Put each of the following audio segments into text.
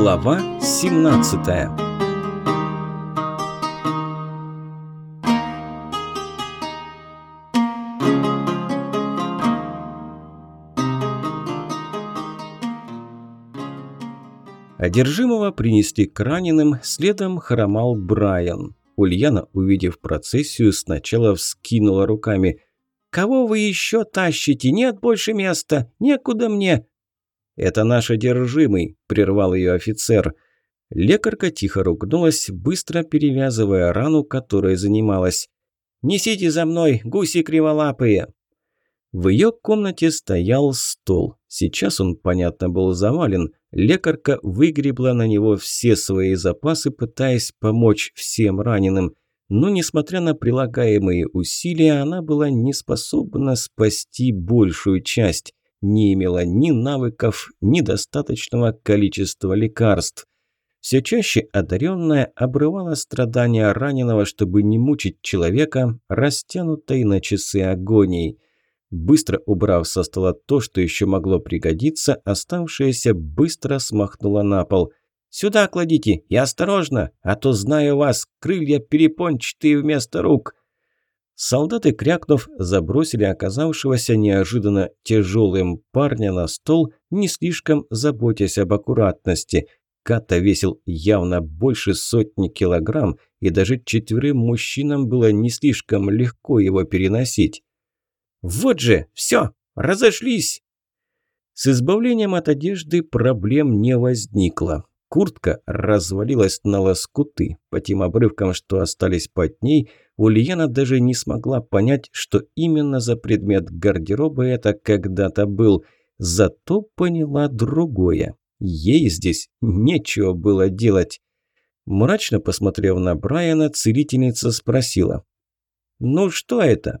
Глава 17 Одержимого принесли к раненым, следом хромал Брайан. Ульяна, увидев процессию, сначала вскинула руками. «Кого вы еще тащите? Нет больше места! Некуда мне!» «Это наш одержимый», – прервал ее офицер. Лекарка тихо ругнулась, быстро перевязывая рану, которой занималась. «Несите за мной, гуси криволапые!» В ее комнате стоял стол. Сейчас он, понятно, был завален. Лекарка выгребла на него все свои запасы, пытаясь помочь всем раненым. Но, несмотря на прилагаемые усилия, она была не способна спасти большую часть. Не имела ни навыков, ни достаточного количества лекарств. Все чаще одаренная обрывала страдания раненого, чтобы не мучить человека, растянутой на часы агонии. Быстро убрав со стола то, что еще могло пригодиться, оставшееся быстро смахнула на пол. «Сюда кладите и осторожно, а то, знаю вас, крылья перепончатые вместо рук!» Солдаты, крякнув, забросили оказавшегося неожиданно тяжелым парня на стол, не слишком заботясь об аккуратности. Ката весил явно больше сотни килограмм, и даже четверым мужчинам было не слишком легко его переносить. Вот же, все, разошлись. С избавлением от одежды проблем не возникло. Куртка развалилась на лоскуты. По тем обрывкам, что остались под ней, Ульяна даже не смогла понять, что именно за предмет гардероба это когда-то был. Зато поняла другое. Ей здесь нечего было делать. Мрачно посмотрев на Брайана, целительница спросила. «Ну что это?»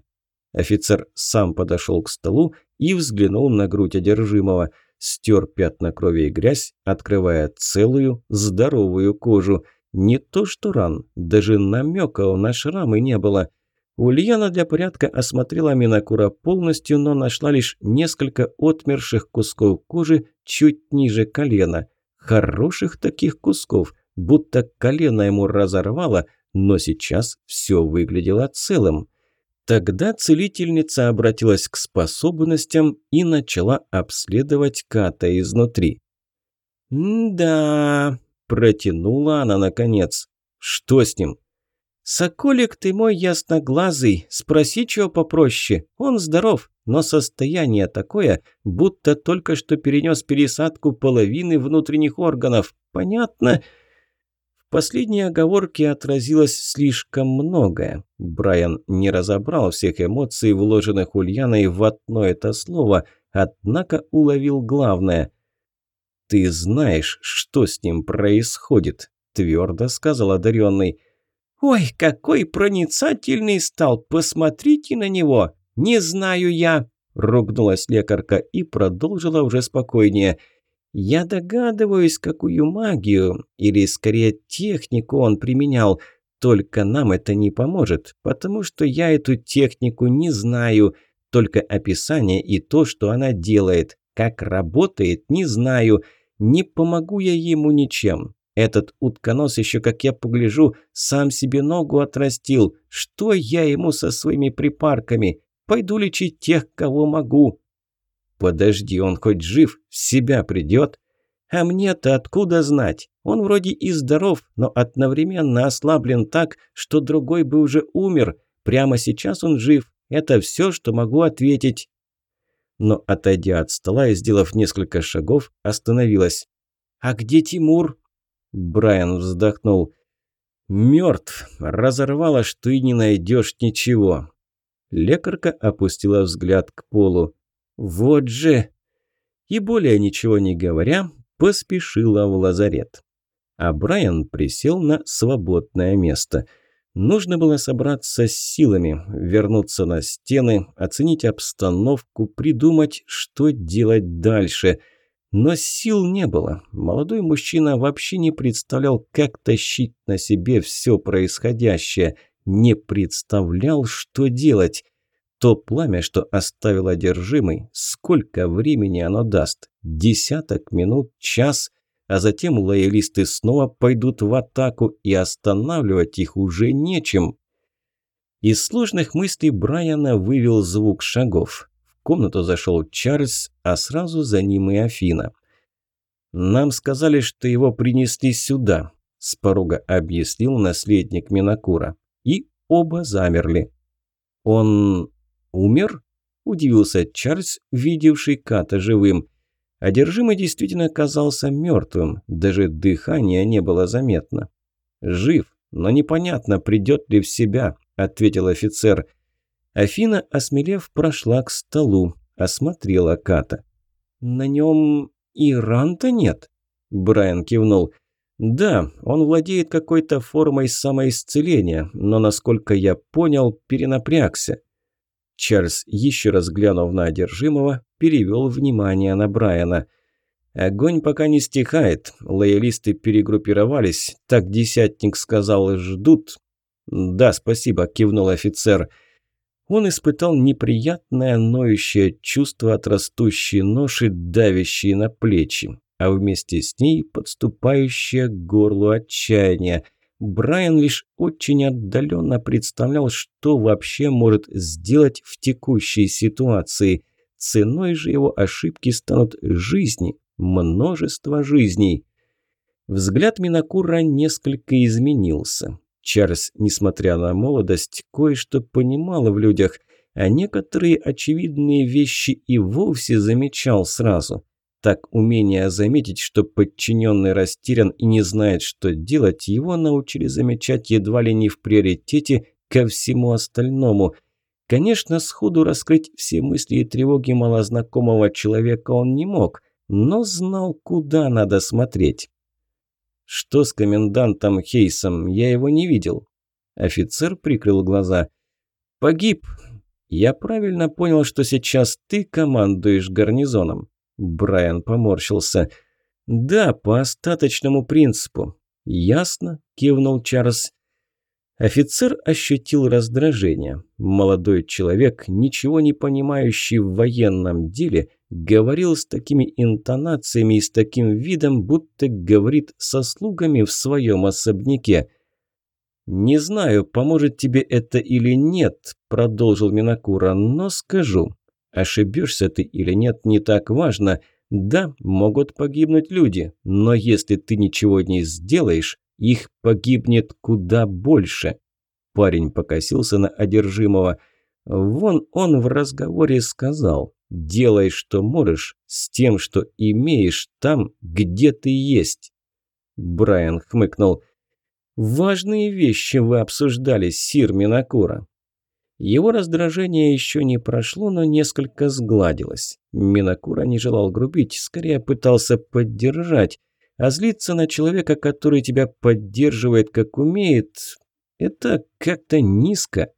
Офицер сам подошел к столу и взглянул на грудь одержимого. Стер пятна крови и грязь, открывая целую, здоровую кожу. Не то что ран, даже намека на шрамы не было. Ульяна для порядка осмотрела Минакура полностью, но нашла лишь несколько отмерших кусков кожи чуть ниже колена. Хороших таких кусков, будто колено ему разорвало, но сейчас все выглядело целым. Тогда целительница обратилась к способностям и начала обследовать Ката изнутри. «Да...» – протянула она наконец. «Что с ним?» «Соколик ты мой ясноглазый, спроси чего попроще. Он здоров, но состояние такое, будто только что перенес пересадку половины внутренних органов. Понятно?» Последней оговорке отразилось слишком многое. Брайан не разобрал всех эмоций, вложенных Ульяной в одно это слово, однако уловил главное. «Ты знаешь, что с ним происходит», – твердо сказал одаренный. «Ой, какой проницательный стал! Посмотрите на него! Не знаю я!» – ругнулась лекарка и продолжила уже спокойнее – я догадываюсь, какую магию, или скорее технику он применял, только нам это не поможет, потому что я эту технику не знаю, только описание и то, что она делает. Как работает, не знаю, не помогу я ему ничем. Этот утконос еще, как я погляжу, сам себе ногу отрастил. Что я ему со своими припарками? Пойду лечить тех, кого могу. Подожди, он хоть жив, в себя придет? А мне-то откуда знать? Он вроде и здоров, но одновременно ослаблен так, что другой бы уже умер. Прямо сейчас он жив. Это все, что могу ответить. Но, отойдя от стола и сделав несколько шагов, остановилась. «А где Тимур?» Брайан вздохнул. «Мертв. Разорвало, что и не найдешь ничего». Лекарка опустила взгляд к полу. «Вот же!» И более ничего не говоря, поспешила в лазарет. А Брайан присел на свободное место. Нужно было собраться с силами, вернуться на стены, оценить обстановку, придумать, что делать дальше. Но сил не было. Молодой мужчина вообще не представлял, как тащить на себе все происходящее. Не представлял, что делать. То пламя, что оставил одержимый, сколько времени оно даст? Десяток минут, час? а затем лоялисты снова пойдут в атаку, и останавливать их уже нечем. Из сложных мыслей Брайана вывел звук шагов. В комнату зашел Чарльз, а сразу за ним и Афина. «Нам сказали, что его принесли сюда», – с порога объяснил наследник Минакура. И оба замерли. «Он умер?» – удивился Чарльз, видевший Ката живым. Одержимый действительно оказался мертвым, даже дыхания не было заметно. «Жив, но непонятно, придет ли в себя», – ответил офицер. Афина, осмелев, прошла к столу, осмотрела Ката. «На нем и ран-то нет?» Брайан кивнул. «Да, он владеет какой-то формой самоисцеления, но, насколько я понял, перенапрягся». Чарльз, еще раз глянув на одержимого, перевел внимание на Брайана. «Огонь пока не стихает. Лоялисты перегруппировались. Так десятник сказал, ждут». «Да, спасибо», – кивнул офицер. Он испытал неприятное ноющее чувство от растущей ноши, давящей на плечи, а вместе с ней подступающее к горлу отчаяние – Брайан лишь очень отдаленно представлял, что вообще может сделать в текущей ситуации. Ценой же его ошибки станут жизни, множество жизней. Взгляд Минакура несколько изменился. Чарльз, несмотря на молодость, кое-что понимал в людях, а некоторые очевидные вещи и вовсе замечал сразу. Так умение заметить, что подчиненный растерян и не знает, что делать, его научили замечать едва ли не в приоритете ко всему остальному. Конечно, сходу раскрыть все мысли и тревоги малознакомого человека он не мог, но знал, куда надо смотреть. «Что с комендантом Хейсом? Я его не видел». Офицер прикрыл глаза. «Погиб. Я правильно понял, что сейчас ты командуешь гарнизоном?» Брайан поморщился. «Да, по остаточному принципу». «Ясно», – кивнул Чарльз. Офицер ощутил раздражение. Молодой человек, ничего не понимающий в военном деле, говорил с такими интонациями и с таким видом, будто говорит со слугами в своем особняке. «Не знаю, поможет тебе это или нет», – продолжил Минакура, – «но скажу. Ошибешься ты или нет, не так важно. Да, могут погибнуть люди, но если ты ничего не сделаешь, их погибнет куда больше. Парень покосился на одержимого. Вон он в разговоре сказал, делай, что можешь, с тем, что имеешь там, где ты есть. Брайан хмыкнул. «Важные вещи вы обсуждали, сир Минакура. Его раздражение еще не прошло, но несколько сгладилось. Минакура не желал грубить, скорее пытался поддержать. А злиться на человека, который тебя поддерживает как умеет, это как-то низко.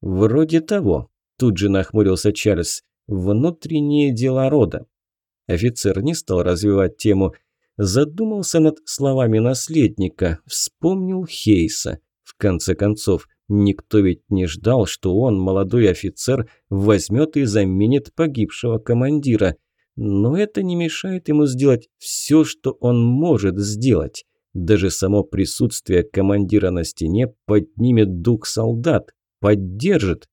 Вроде того, тут же нахмурился Чарльз, внутренние дела рода. Офицер не стал развивать тему, задумался над словами наследника, вспомнил Хейса. В конце концов, Никто ведь не ждал, что он, молодой офицер, возьмет и заменит погибшего командира. Но это не мешает ему сделать все, что он может сделать. Даже само присутствие командира на стене поднимет дух солдат, поддержит.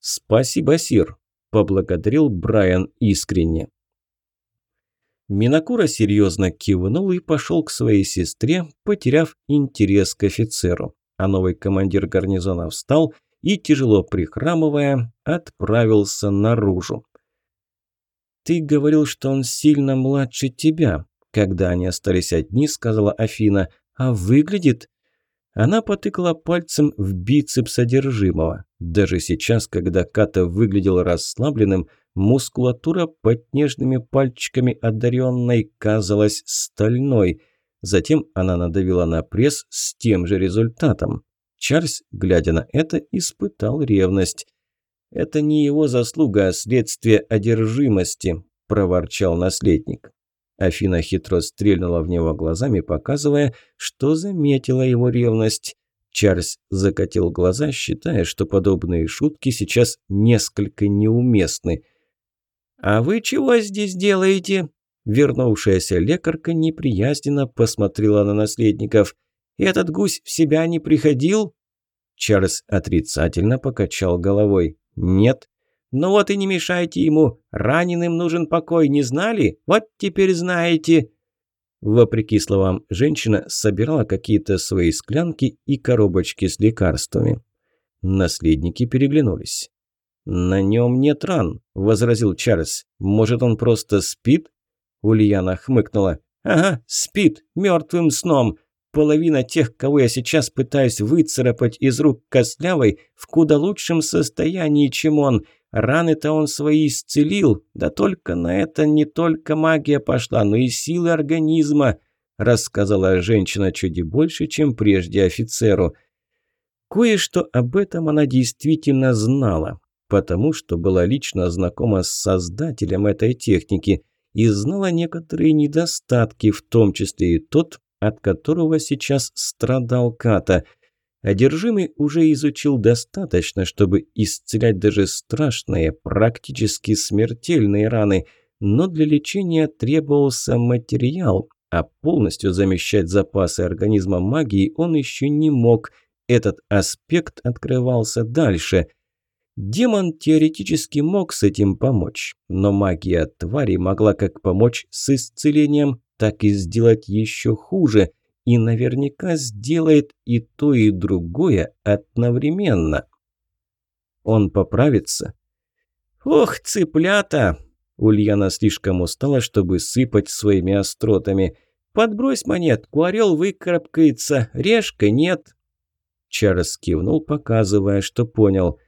«Спасибо, Сир», – поблагодарил Брайан искренне. Минакура серьезно кивнул и пошел к своей сестре, потеряв интерес к офицеру а новый командир гарнизона встал и, тяжело прихрамывая, отправился наружу. «Ты говорил, что он сильно младше тебя», – когда они остались одни, сказала Афина, – «а выглядит...» Она потыкала пальцем в бицепс содержимого. Даже сейчас, когда Ката выглядел расслабленным, мускулатура под нежными пальчиками одаренной казалась стальной – Затем она надавила на пресс с тем же результатом. Чарльз, глядя на это, испытал ревность. «Это не его заслуга, а следствие одержимости», – проворчал наследник. Афина хитро стрельнула в него глазами, показывая, что заметила его ревность. Чарльз закатил глаза, считая, что подобные шутки сейчас несколько неуместны. «А вы чего здесь делаете?» Вернувшаяся лекарка неприязненно посмотрела на наследников. «Этот гусь в себя не приходил?» Чарльз отрицательно покачал головой. «Нет». «Ну вот и не мешайте ему. Раненым нужен покой, не знали? Вот теперь знаете». Вопреки словам, женщина собирала какие-то свои склянки и коробочки с лекарствами. Наследники переглянулись. «На нем нет ран», – возразил Чарльз. «Может, он просто спит?» Ульяна хмыкнула. «Ага, спит, мертвым сном. Половина тех, кого я сейчас пытаюсь выцарапать из рук Костлявой, в куда лучшем состоянии, чем он. Раны-то он свои исцелил, да только на это не только магия пошла, но и силы организма», рассказала женщина чуть больше, чем прежде офицеру. Кое-что об этом она действительно знала, потому что была лично знакома с создателем этой техники и знала некоторые недостатки, в том числе и тот, от которого сейчас страдал Ката. Одержимый уже изучил достаточно, чтобы исцелять даже страшные, практически смертельные раны, но для лечения требовался материал, а полностью замещать запасы организма магии он еще не мог. Этот аспект открывался дальше. Демон теоретически мог с этим помочь, но магия твари могла как помочь с исцелением, так и сделать еще хуже, и наверняка сделает и то, и другое одновременно. Он поправится? «Ох, цыплята!» Ульяна слишком устала, чтобы сыпать своими остротами. «Подбрось монетку, орел выкарабкается, решка нет». Чарльз кивнул, показывая, что понял.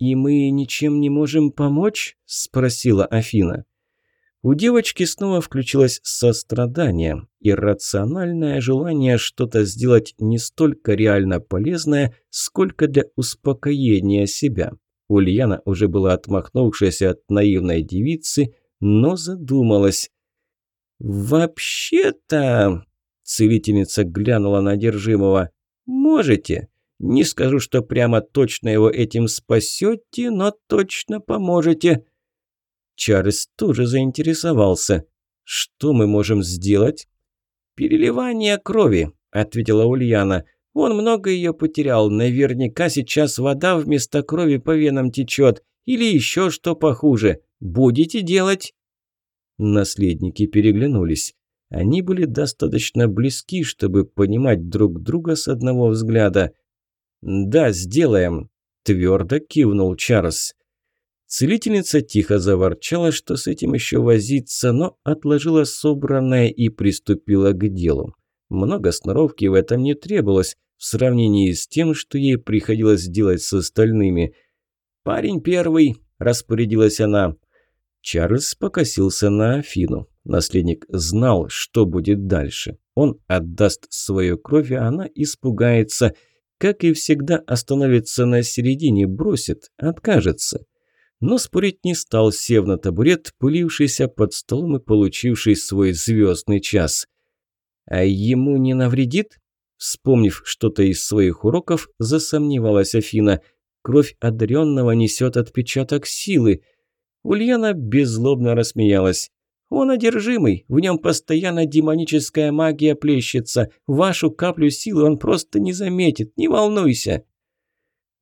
«И мы ничем не можем помочь?» – спросила Афина. У девочки снова включилось сострадание, иррациональное желание что-то сделать не столько реально полезное, сколько для успокоения себя. Ульяна уже была отмахнувшаяся от наивной девицы, но задумалась. «Вообще-то...» – целительница глянула на одержимого. «Можете. Не скажу, что прямо точно его этим спасете, но точно поможете». Чарльз тоже заинтересовался. «Что мы можем сделать?» «Переливание крови», – ответила Ульяна. «Он много ее потерял. Наверняка сейчас вода вместо крови по венам течет. Или еще что похуже. Будете делать?» Наследники переглянулись. Они были достаточно близки, чтобы понимать друг друга с одного взгляда. «Да, сделаем», – твердо кивнул Чарльз. Целительница тихо заворчала, что с этим еще возиться, но отложила собранное и приступила к делу. Много сноровки в этом не требовалось, в сравнении с тем, что ей приходилось делать с остальными. «Парень первый», – распорядилась она. Чарльз покосился на Афину. Наследник знал, что будет дальше. Он отдаст свою кровь, а она испугается. Как и всегда, остановится на середине, бросит, откажется но спорить не стал, сев на табурет, пылившийся под столом и получивший свой звездный час. «А ему не навредит?» Вспомнив что-то из своих уроков, засомневалась Афина. «Кровь одаренного несет отпечаток силы». Ульяна беззлобно рассмеялась. «Он одержимый, в нем постоянно демоническая магия плещется. Вашу каплю силы он просто не заметит, не волнуйся».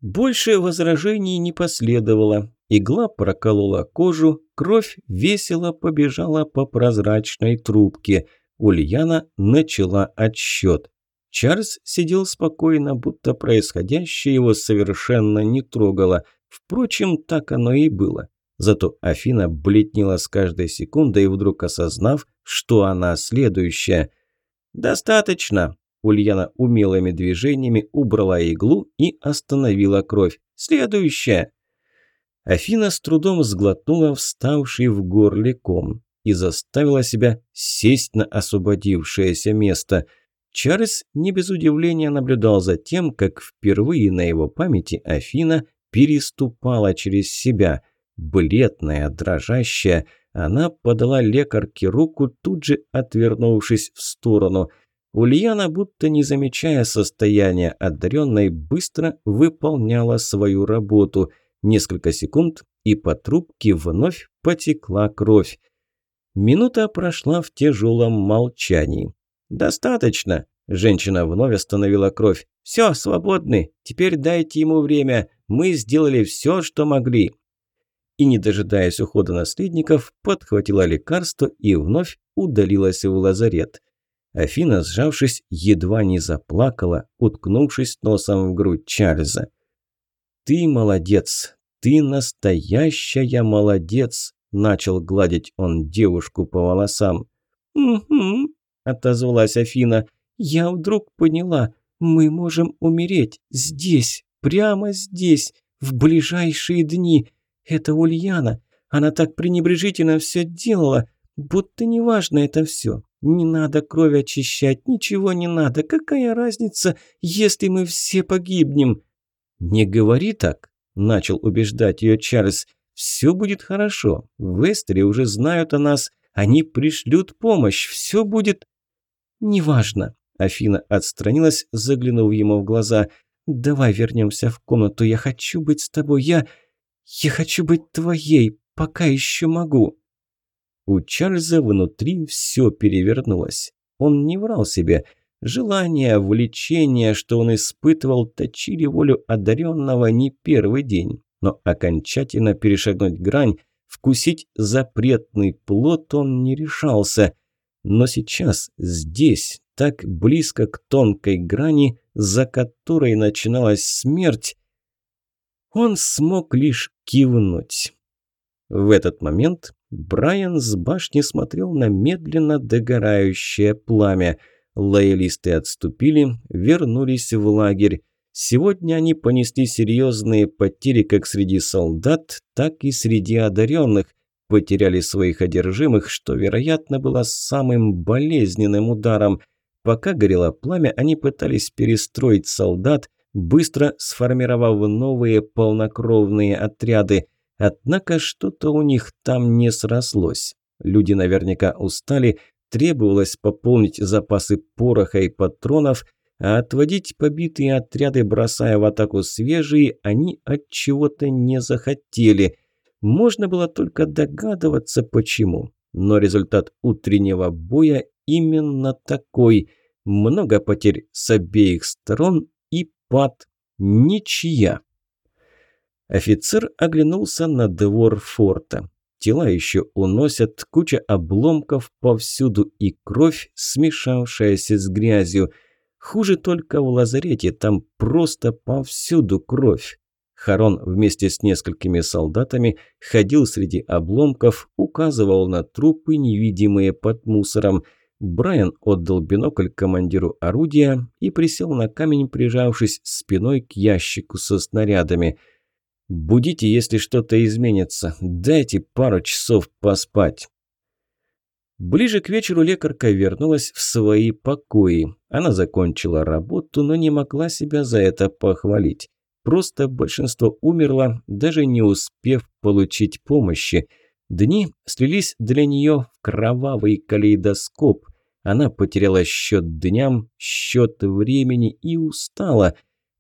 Больше возражений не последовало. Игла проколола кожу, кровь весело побежала по прозрачной трубке. Ульяна начала отсчет. Чарльз сидел спокойно, будто происходящее его совершенно не трогало. Впрочем, так оно и было. Зато Афина бледнела с каждой секундой, вдруг осознав, что она следующая. «Достаточно!» Ульяна умелыми движениями убрала иглу и остановила кровь. «Следующая!» Афина с трудом сглотнула вставший в горле ком и заставила себя сесть на освободившееся место. Чарльз не без удивления наблюдал за тем, как впервые на его памяти Афина переступала через себя. Бледная, дрожащая, она подала лекарке руку, тут же отвернувшись в сторону. Ульяна, будто не замечая состояния одаренной, быстро выполняла свою работу – Несколько секунд, и по трубке вновь потекла кровь. Минута прошла в тяжелом молчании. «Достаточно!» – женщина вновь остановила кровь. «Все, свободны. Теперь дайте ему время. Мы сделали все, что могли». И, не дожидаясь ухода наследников, подхватила лекарство и вновь удалилась в лазарет. Афина, сжавшись, едва не заплакала, уткнувшись носом в грудь Чарльза. «Ты молодец! Ты настоящая молодец!» – начал гладить он девушку по волосам. «Угу», – отозвалась Афина. «Я вдруг поняла, мы можем умереть здесь, прямо здесь, в ближайшие дни. Это Ульяна. Она так пренебрежительно все делала, будто неважно это все. Не надо кровь очищать, ничего не надо. Какая разница, если мы все погибнем?» «Не говори так», – начал убеждать ее Чарльз. «Все будет хорошо. В Эстере уже знают о нас. Они пришлют помощь. Все будет...» «Неважно», Афина отстранилась, заглянув ему в глаза. «Давай вернемся в комнату. Я хочу быть с тобой. Я... Я хочу быть твоей, пока еще могу». У Чарльза внутри все перевернулось. Он не врал себе. Желание, влечение, что он испытывал, точили волю одаренного не первый день. Но окончательно перешагнуть грань, вкусить запретный плод он не решался. Но сейчас, здесь, так близко к тонкой грани, за которой начиналась смерть, он смог лишь кивнуть. В этот момент Брайан с башни смотрел на медленно догорающее пламя. Лоялисты отступили, вернулись в лагерь. Сегодня они понесли серьезные потери как среди солдат, так и среди одаренных. Потеряли своих одержимых, что, вероятно, было самым болезненным ударом – Пока горело пламя, они пытались перестроить солдат, быстро сформировав новые полнокровные отряды. Однако что-то у них там не срослось. Люди наверняка устали, требовалось пополнить запасы пороха и патронов, а отводить побитые отряды, бросая в атаку свежие, они от чего-то не захотели. Можно было только догадываться, почему. Но результат утреннего боя именно такой. Много потерь с обеих сторон пад ничья. Офицер оглянулся на двор форта. Тела еще уносят, куча обломков повсюду и кровь, смешавшаяся с грязью. Хуже только в лазарете, там просто повсюду кровь. Харон вместе с несколькими солдатами ходил среди обломков, указывал на трупы, невидимые под мусором – Брайан отдал бинокль командиру орудия и присел на камень, прижавшись спиной к ящику со снарядами. «Будите, если что-то изменится. Дайте пару часов поспать». Ближе к вечеру лекарка вернулась в свои покои. Она закончила работу, но не могла себя за это похвалить. Просто большинство умерло, даже не успев получить помощи – Дни слились для нее в кровавый калейдоскоп. Она потеряла счет дням, счет времени и устала.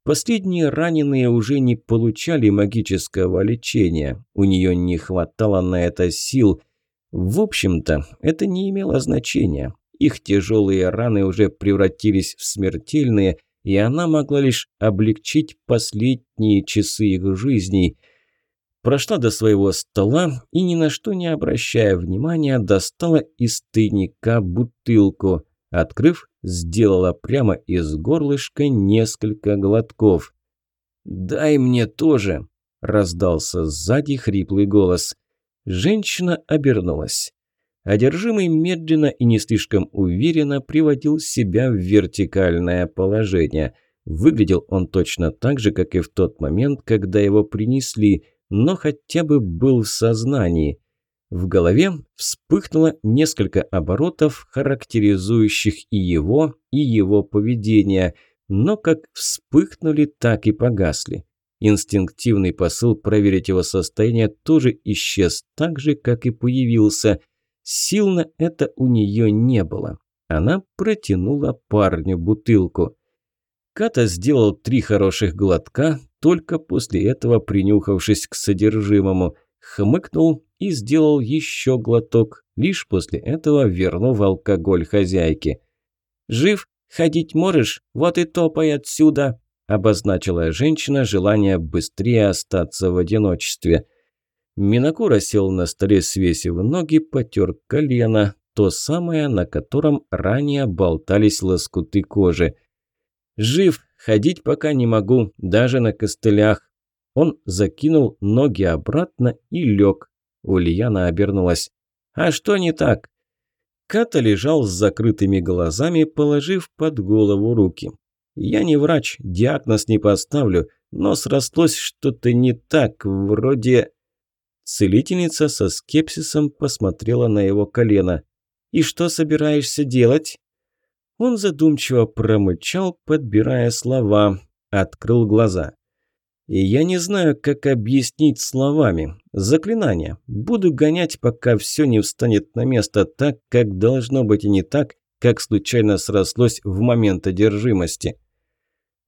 Последние раненые уже не получали магического лечения. У нее не хватало на это сил. В общем-то, это не имело значения. Их тяжелые раны уже превратились в смертельные, и она могла лишь облегчить последние часы их жизней – прошла до своего стола и, ни на что не обращая внимания, достала из тайника бутылку. Открыв, сделала прямо из горлышка несколько глотков. «Дай мне тоже!» – раздался сзади хриплый голос. Женщина обернулась. Одержимый медленно и не слишком уверенно приводил себя в вертикальное положение. Выглядел он точно так же, как и в тот момент, когда его принесли – но хотя бы был в сознании. В голове вспыхнуло несколько оборотов, характеризующих и его, и его поведение, но как вспыхнули, так и погасли. Инстинктивный посыл проверить его состояние тоже исчез так же, как и появился. Сил на это у нее не было. Она протянула парню бутылку. Ката сделал три хороших глотка, только после этого принюхавшись к содержимому, хмыкнул и сделал еще глоток, лишь после этого вернув алкоголь хозяйке. «Жив? Ходить можешь? Вот и топай отсюда!» обозначила женщина желание быстрее остаться в одиночестве. Минакура сел на столе, свесив ноги, потер колено, то самое, на котором ранее болтались лоскуты кожи. «Жив, ходить пока не могу, даже на костылях». Он закинул ноги обратно и лег. Ульяна обернулась. «А что не так?» Ката лежал с закрытыми глазами, положив под голову руки. «Я не врач, диагноз не поставлю, но срослось что-то не так, вроде...» Целительница со скепсисом посмотрела на его колено. «И что собираешься делать?» Он задумчиво промычал, подбирая слова, открыл глаза. И я не знаю, как объяснить словами. Заклинание. Буду гонять, пока все не встанет на место так, как должно быть, и не так, как случайно срослось в момент одержимости.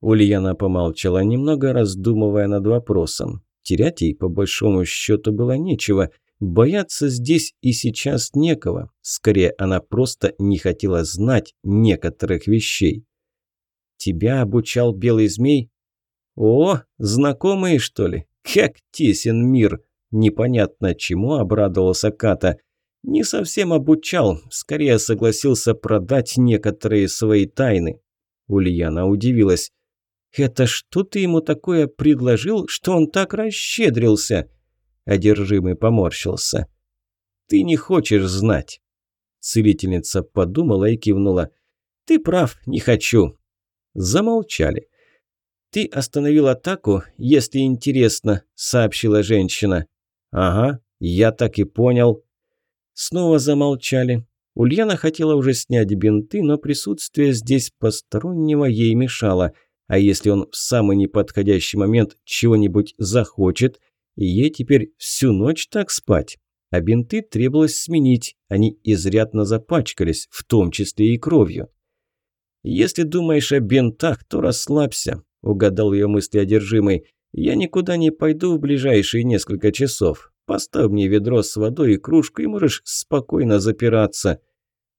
Ульяна помолчала немного, раздумывая над вопросом. Терять ей, по большому счету, было нечего. Бояться здесь и сейчас некого. Скорее, она просто не хотела знать некоторых вещей. «Тебя обучал белый змей?» «О, знакомые, что ли? Как тесен мир!» Непонятно чему обрадовался Ката. Не совсем обучал, скорее согласился продать некоторые свои тайны. Ульяна удивилась. «Это что ты ему такое предложил, что он так расщедрился?» Одержимый поморщился. «Ты не хочешь знать». Целительница подумала и кивнула. «Ты прав, не хочу». Замолчали. «Ты остановил атаку, если интересно», – сообщила женщина. «Ага, я так и понял». Снова замолчали. Ульяна хотела уже снять бинты, но присутствие здесь постороннего ей мешало. А если он в самый неподходящий момент чего-нибудь захочет, ей теперь всю ночь так спать. А бинты требовалось сменить, они изрядно запачкались, в том числе и кровью. «Если думаешь о бинтах, то расслабься. – угадал ее мысли одержимый. «Я никуда не пойду в ближайшие несколько часов. Поставь мне ведро с водой и кружку, и можешь спокойно запираться».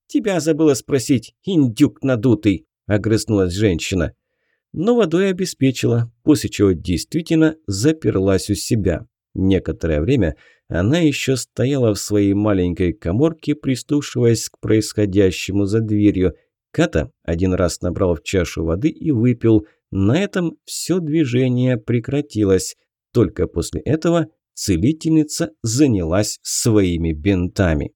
«Тебя забыла спросить, индюк надутый», – огрызнулась женщина. Но водой обеспечила, после чего действительно заперлась у себя. Некоторое время она еще стояла в своей маленькой коморке, прислушиваясь к происходящему за дверью. Ката один раз набрал в чашу воды и выпил – на этом все движение прекратилось. Только после этого целительница занялась своими бинтами.